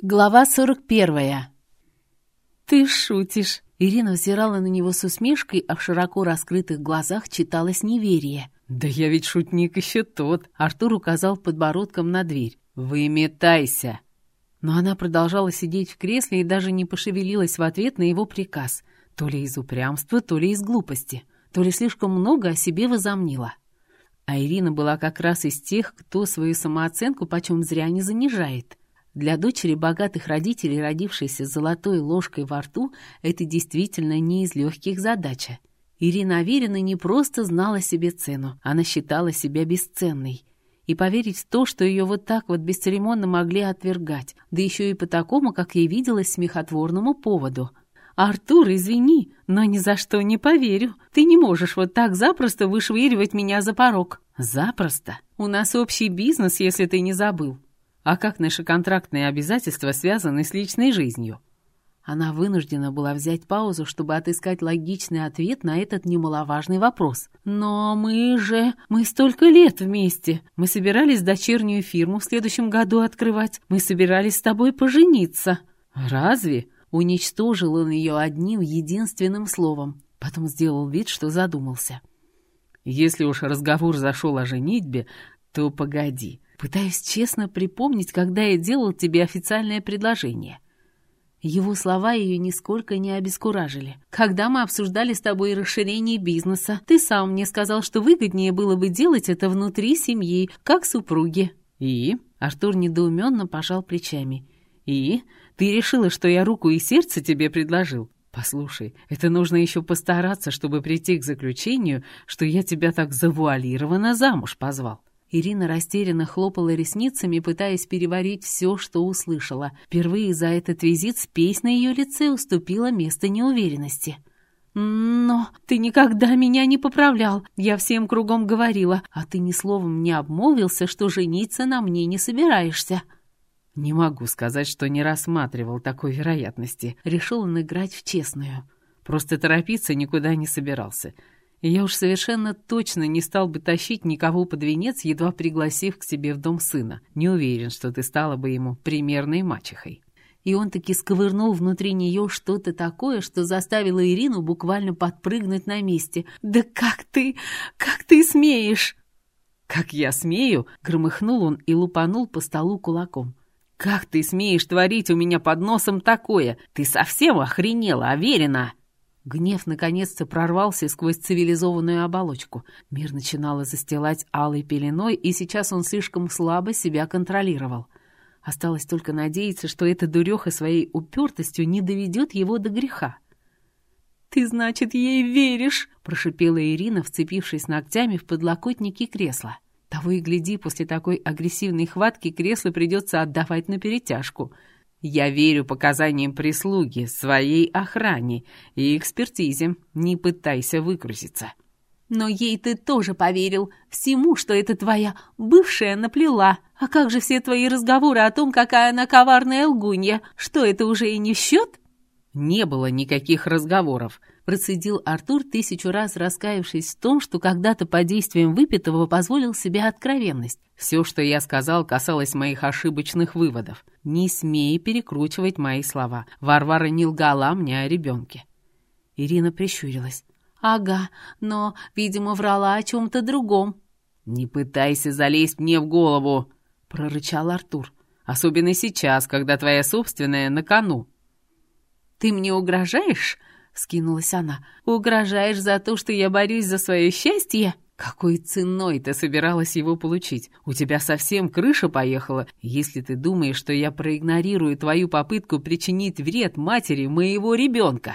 Глава 41. «Ты шутишь!» Ирина взирала на него с усмешкой, а в широко раскрытых глазах читалось неверие. «Да я ведь шутник еще тот!» Артур указал подбородком на дверь. «Выметайся!» Но она продолжала сидеть в кресле и даже не пошевелилась в ответ на его приказ. То ли из упрямства, то ли из глупости, то ли слишком много о себе возомнила. А Ирина была как раз из тех, кто свою самооценку почем зря не занижает. Для дочери богатых родителей, родившейся с золотой ложкой во рту, это действительно не из легких задача. Ирина Аверина не просто знала себе цену, она считала себя бесценной. И поверить в то, что ее вот так вот бесцеремонно могли отвергать, да еще и по такому, как ей виделось, смехотворному поводу. «Артур, извини, но ни за что не поверю. Ты не можешь вот так запросто вышвыривать меня за порог». «Запросто? У нас общий бизнес, если ты не забыл. А как наши контрактные обязательства связаны с личной жизнью? Она вынуждена была взять паузу, чтобы отыскать логичный ответ на этот немаловажный вопрос. «Но мы же... Мы столько лет вместе. Мы собирались дочернюю фирму в следующем году открывать. Мы собирались с тобой пожениться». «Разве?» Уничтожил он ее одним единственным словом. Потом сделал вид, что задумался. «Если уж разговор зашел о женитьбе, то погоди. Пытаюсь честно припомнить, когда я делал тебе официальное предложение. Его слова ее нисколько не обескуражили. Когда мы обсуждали с тобой расширение бизнеса, ты сам мне сказал, что выгоднее было бы делать это внутри семьи, как супруги. И? Артур недоуменно пожал плечами. И? Ты решила, что я руку и сердце тебе предложил? Послушай, это нужно еще постараться, чтобы прийти к заключению, что я тебя так завуалированно замуж позвал. Ирина растерянно хлопала ресницами, пытаясь переварить все, что услышала. Впервые за этот визит спесь на ее лице уступила место неуверенности. «Но ты никогда меня не поправлял. Я всем кругом говорила, а ты ни словом не обмолвился, что жениться на мне не собираешься». «Не могу сказать, что не рассматривал такой вероятности. Решил он играть в честную. Просто торопиться никуда не собирался я уж совершенно точно не стал бы тащить никого под венец, едва пригласив к себе в дом сына. Не уверен, что ты стала бы ему примерной мачехой. И он таки сковырнул внутри нее что-то такое, что заставило Ирину буквально подпрыгнуть на месте. «Да как ты... как ты смеешь?» «Как я смею?» — громыхнул он и лупанул по столу кулаком. «Как ты смеешь творить у меня под носом такое? Ты совсем охренела, Аверина!» Гнев наконец-то прорвался сквозь цивилизованную оболочку. Мир начинало застилать алой пеленой, и сейчас он слишком слабо себя контролировал. Осталось только надеяться, что эта дуреха своей упертостью не доведет его до греха. «Ты, значит, ей веришь?» — прошипела Ирина, вцепившись ногтями в подлокотники кресла. Того и гляди, после такой агрессивной хватки кресло придется отдавать на перетяжку — я верю показаниям прислуги, своей охране и экспертизе. Не пытайся выкрутиться. Но ей ты тоже поверил. Всему, что это твоя бывшая наплела. А как же все твои разговоры о том, какая она коварная лгунья? Что, это уже и не в счет? Не было никаких разговоров. Процедил Артур, тысячу раз раскаявшись в том, что когда-то под действием выпитого позволил себе откровенность. Все, что я сказал, касалось моих ошибочных выводов. Не смей перекручивать мои слова. Варвара не лгала мне о ребенке. Ирина прищурилась. «Ага, но, видимо, врала о чем-то другом». «Не пытайся залезть мне в голову!» — прорычал Артур. «Особенно сейчас, когда твоя собственная на кону». «Ты мне угрожаешь?» Скинулась она. «Угрожаешь за то, что я борюсь за свое счастье?» «Какой ценой ты собиралась его получить? У тебя совсем крыша поехала, если ты думаешь, что я проигнорирую твою попытку причинить вред матери моего ребенка!»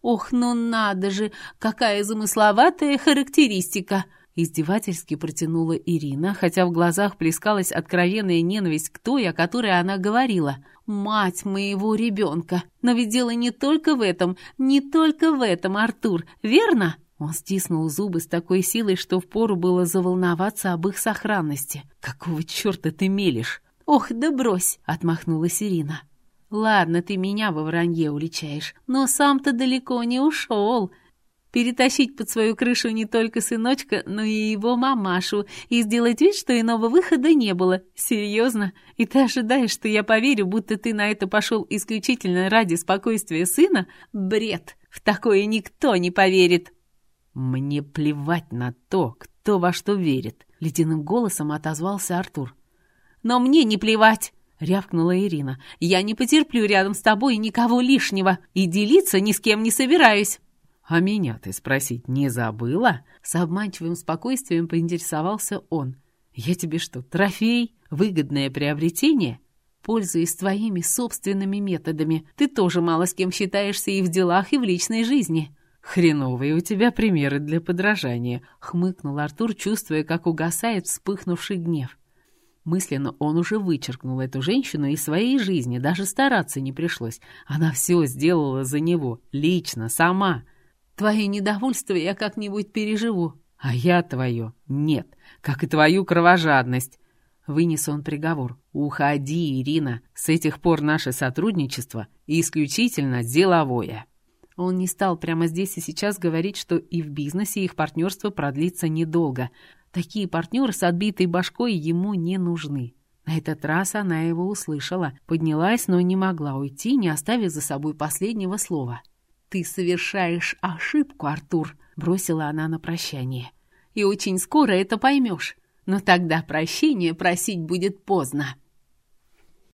«Ох, ну надо же! Какая замысловатая характеристика!» Издевательски протянула Ирина, хотя в глазах плескалась откровенная ненависть к той, о которой она говорила. «Мать моего ребенка! Но ведь дело не только в этом, не только в этом, Артур, верно?» Он стиснул зубы с такой силой, что впору было заволноваться об их сохранности. «Какого черта ты мелешь?» «Ох, да брось!» — отмахнулась Ирина. «Ладно, ты меня во вранье уличаешь, но сам-то далеко не ушел. Перетащить под свою крышу не только сыночка, но и его мамашу, и сделать вид, что иного выхода не было. Серьезно? И ты ожидаешь, что я поверю, будто ты на это пошел исключительно ради спокойствия сына? Бред! В такое никто не поверит!» «Мне плевать на то, кто во что верит», — ледяным голосом отозвался Артур. «Но мне не плевать!» — рявкнула Ирина. «Я не потерплю рядом с тобой никого лишнего и делиться ни с кем не собираюсь!» «А меня ты спросить не забыла?» С обманчивым спокойствием поинтересовался он. «Я тебе что, трофей? Выгодное приобретение?» «Пользуясь твоими собственными методами, ты тоже мало с кем считаешься и в делах, и в личной жизни». «Хреновые у тебя примеры для подражания», — хмыкнул Артур, чувствуя, как угасает вспыхнувший гнев. Мысленно он уже вычеркнул эту женщину из своей жизни, даже стараться не пришлось. Она все сделала за него, лично, сама. «Твое недовольство я как-нибудь переживу». «А я твое нет, как и твою кровожадность». Вынес он приговор. «Уходи, Ирина, с этих пор наше сотрудничество исключительно деловое». Он не стал прямо здесь и сейчас говорить, что и в бизнесе их партнерство продлится недолго. Такие партнеры с отбитой башкой ему не нужны. На этот раз она его услышала, поднялась, но не могла уйти, не оставив за собой последнего слова. «Ты совершаешь ошибку, Артур», — бросила она на прощание. «И очень скоро это поймешь. Но тогда прощения просить будет поздно».